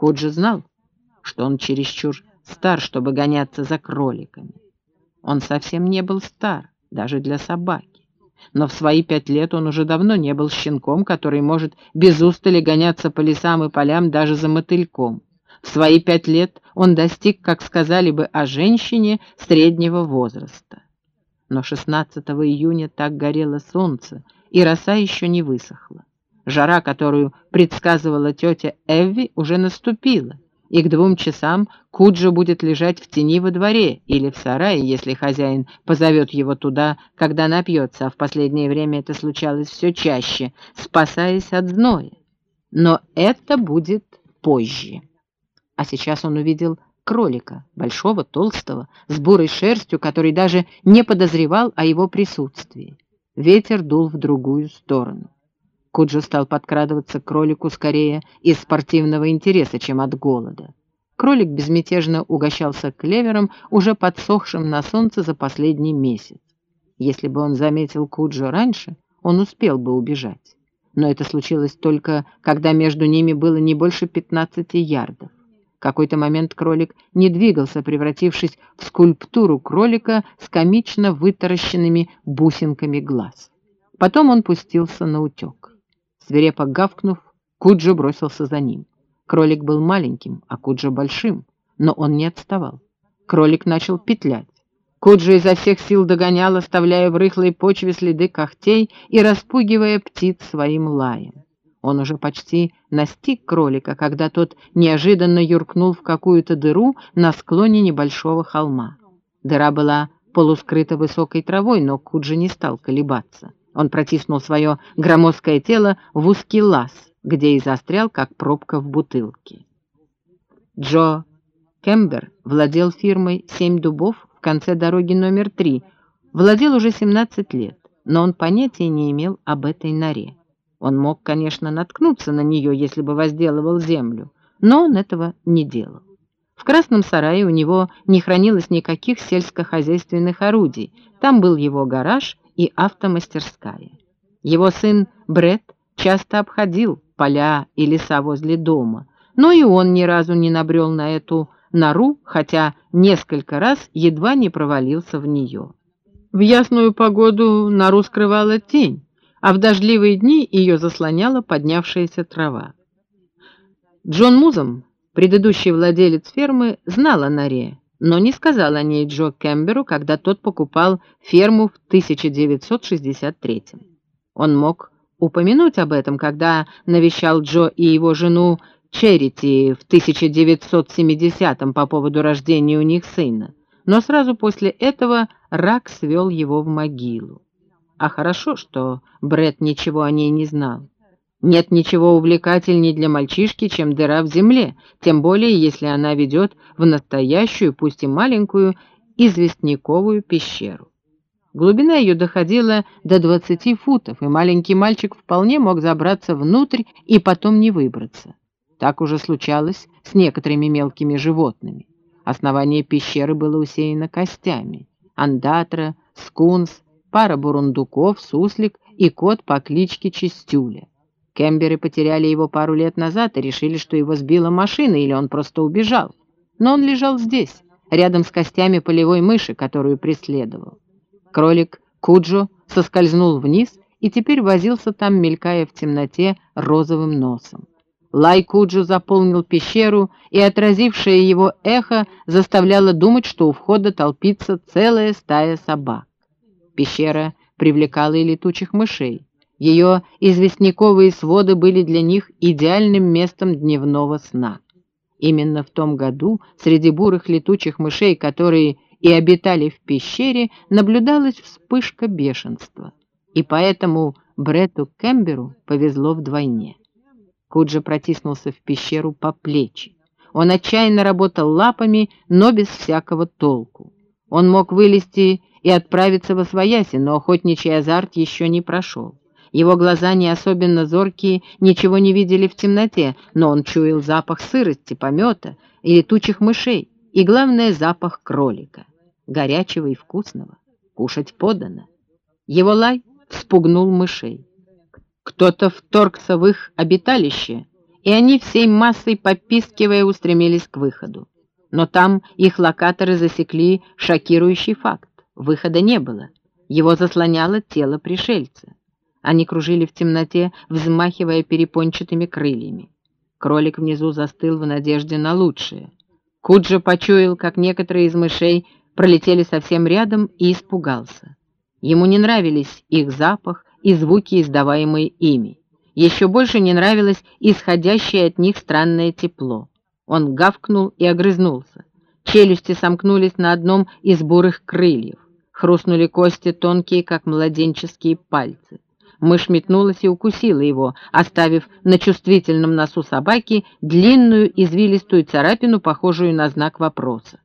Куджи знал, что он чересчур стар, чтобы гоняться за кроликами. Он совсем не был стар, даже для собаки. Но в свои пять лет он уже давно не был щенком, который может без устали гоняться по лесам и полям даже за мотыльком. В свои пять лет он достиг, как сказали бы о женщине, среднего возраста. Но 16 июня так горело солнце, и роса еще не высохла. Жара, которую предсказывала тетя Эвви, уже наступила, и к двум часам Куджа будет лежать в тени во дворе или в сарае, если хозяин позовет его туда, когда напьется, а в последнее время это случалось все чаще, спасаясь от зноя. Но это будет позже. А сейчас он увидел кролика, большого, толстого, с бурой шерстью, который даже не подозревал о его присутствии. Ветер дул в другую сторону. Куджо стал подкрадываться к кролику скорее из спортивного интереса, чем от голода. Кролик безмятежно угощался клевером, уже подсохшим на солнце за последний месяц. Если бы он заметил Куджо раньше, он успел бы убежать. Но это случилось только, когда между ними было не больше 15 ярдов. Какой-то момент кролик не двигался, превратившись в скульптуру кролика с комично вытаращенными бусинками глаз. Потом он пустился на утек. Свирепо гавкнув, Куджо бросился за ним. Кролик был маленьким, а Куджо большим, но он не отставал. Кролик начал петлять. Куджо изо всех сил догонял, оставляя в рыхлой почве следы когтей и распугивая птиц своим лаем. Он уже почти настиг кролика, когда тот неожиданно юркнул в какую-то дыру на склоне небольшого холма. Дыра была полускрыта высокой травой, но Куджи не стал колебаться. Он протиснул свое громоздкое тело в узкий лаз, где и застрял, как пробка в бутылке. Джо Кембер владел фирмой «Семь дубов» в конце дороги номер три, владел уже 17 лет, но он понятия не имел об этой норе. Он мог, конечно, наткнуться на нее, если бы возделывал землю, но он этого не делал. В красном сарае у него не хранилось никаких сельскохозяйственных орудий, там был его гараж и автомастерская. Его сын Бред часто обходил поля и леса возле дома, но и он ни разу не набрел на эту нору, хотя несколько раз едва не провалился в нее. В ясную погоду нору скрывала тень, а в дождливые дни ее заслоняла поднявшаяся трава. Джон Музом, предыдущий владелец фермы, знал о норе но не сказал о ней Джо Кемберу, когда тот покупал ферму в 1963 -м. Он мог упомянуть об этом, когда навещал Джо и его жену Черити в 1970 по поводу рождения у них сына, но сразу после этого рак свел его в могилу. А хорошо, что Бред ничего о ней не знал. Нет ничего увлекательней для мальчишки, чем дыра в земле, тем более если она ведет в настоящую, пусть и маленькую, известняковую пещеру. Глубина ее доходила до 20 футов, и маленький мальчик вполне мог забраться внутрь и потом не выбраться. Так уже случалось с некоторыми мелкими животными. Основание пещеры было усеяно костями. Андатра, скунс, пара бурундуков, суслик и кот по кличке Чистюля. Кемберы потеряли его пару лет назад и решили, что его сбила машина или он просто убежал. Но он лежал здесь, рядом с костями полевой мыши, которую преследовал. Кролик Куджо соскользнул вниз и теперь возился там, мелькая в темноте розовым носом. Лай Куджо заполнил пещеру, и отразившее его эхо заставляло думать, что у входа толпится целая стая собак. Пещера привлекала и летучих мышей. Ее известняковые своды были для них идеальным местом дневного сна. Именно в том году среди бурых летучих мышей, которые и обитали в пещере, наблюдалась вспышка бешенства. И поэтому Брету Кемберу повезло вдвойне. Куджа протиснулся в пещеру по плечи. Он отчаянно работал лапами, но без всякого толку. Он мог вылезти и отправиться во свояси, но охотничий азарт еще не прошел. Его глаза, не особенно зоркие, ничего не видели в темноте, но он чуял запах сырости, помета и летучих мышей, и, главное, запах кролика, горячего и вкусного. Кушать подано. Его лай спугнул мышей. Кто-то вторгся в их обиталище и они всей массой, попискивая, устремились к выходу. Но там их локаторы засекли шокирующий факт. Выхода не было. Его заслоняло тело пришельца. Они кружили в темноте, взмахивая перепончатыми крыльями. Кролик внизу застыл в надежде на лучшее. Куджа почуял, как некоторые из мышей пролетели совсем рядом и испугался. Ему не нравились их запах и звуки, издаваемые ими. Еще больше не нравилось исходящее от них странное тепло. Он гавкнул и огрызнулся. Челюсти сомкнулись на одном из бурых крыльев. Хрустнули кости, тонкие, как младенческие пальцы. Мышь метнулась и укусила его, оставив на чувствительном носу собаки длинную извилистую царапину, похожую на знак вопроса.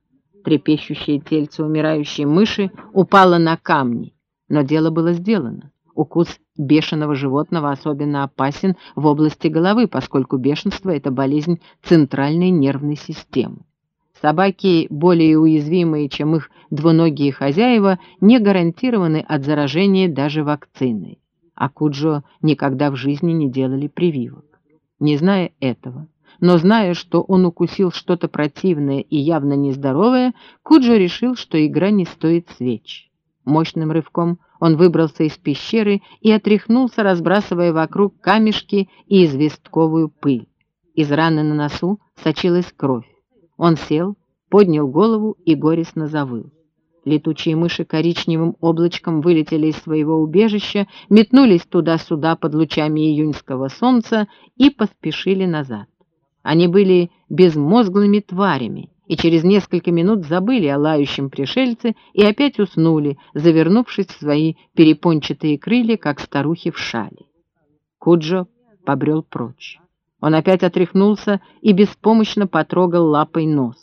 Трепещущее тельце умирающей мыши упало на камни, но дело было сделано. Укус бешеного животного особенно опасен в области головы, поскольку бешенство – это болезнь центральной нервной системы. Собаки, более уязвимые, чем их двуногие хозяева, не гарантированы от заражения даже вакциной. А Куджо никогда в жизни не делали прививок. Не зная этого, но зная, что он укусил что-то противное и явно нездоровое, Куджо решил, что игра не стоит свеч. Мощным рывком он выбрался из пещеры и отряхнулся, разбрасывая вокруг камешки и известковую пыль. Из раны на носу сочилась кровь. Он сел, поднял голову и горестно завыл. Летучие мыши коричневым облачком вылетели из своего убежища, метнулись туда-сюда под лучами июньского солнца и поспешили назад. Они были безмозглыми тварями, и через несколько минут забыли о лающем пришельце и опять уснули, завернувшись в свои перепончатые крылья, как старухи в шале. Куджо побрел прочь. Он опять отряхнулся и беспомощно потрогал лапой нос.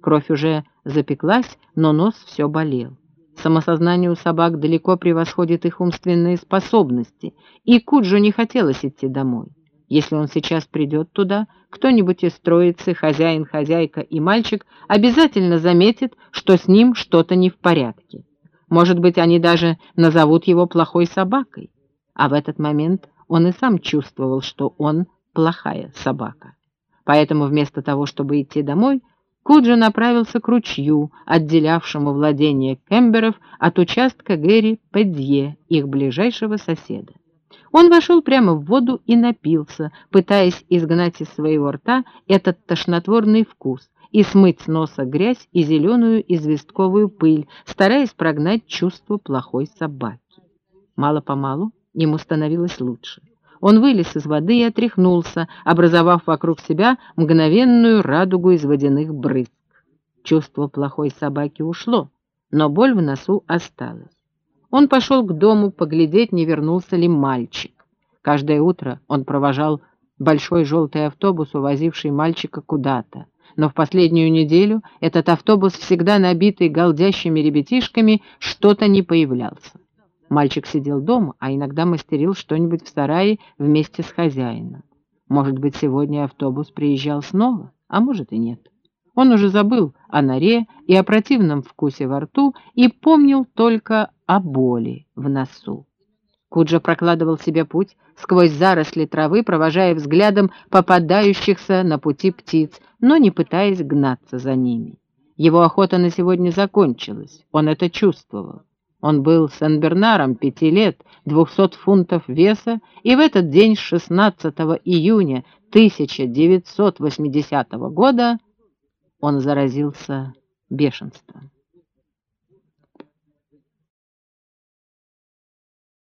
Кровь уже запеклась, но нос все болел. Самосознание у собак далеко превосходит их умственные способности, и Куджо не хотелось идти домой. Если он сейчас придет туда, кто-нибудь из троицы, хозяин, хозяйка и мальчик, обязательно заметит, что с ним что-то не в порядке. Может быть, они даже назовут его плохой собакой. А в этот момент он и сам чувствовал, что он плохая собака. Поэтому вместо того, чтобы идти домой, Куджо направился к ручью, отделявшему владение Кемберов от участка Гэри Пэдье, их ближайшего соседа. Он вошел прямо в воду и напился, пытаясь изгнать из своего рта этот тошнотворный вкус и смыть с носа грязь и зеленую известковую пыль, стараясь прогнать чувство плохой собаки. Мало-помалу ему становилось лучше. Он вылез из воды и отряхнулся, образовав вокруг себя мгновенную радугу из водяных брызг. Чувство плохой собаки ушло, но боль в носу осталась. Он пошел к дому поглядеть, не вернулся ли мальчик. Каждое утро он провожал большой желтый автобус, увозивший мальчика куда-то. Но в последнюю неделю этот автобус, всегда набитый галдящими ребятишками, что-то не появлялся. Мальчик сидел дома, а иногда мастерил что-нибудь в сарае вместе с хозяином. Может быть, сегодня автобус приезжал снова, а может и нет. Он уже забыл о норе и о противном вкусе во рту и помнил только о боли в носу. Куджа прокладывал себе путь сквозь заросли травы, провожая взглядом попадающихся на пути птиц, но не пытаясь гнаться за ними. Его охота на сегодня закончилась, он это чувствовал. Он был Сен-Бернаром пяти лет, двухсот фунтов веса, и в этот день, 16 июня 1980 года, он заразился бешенством.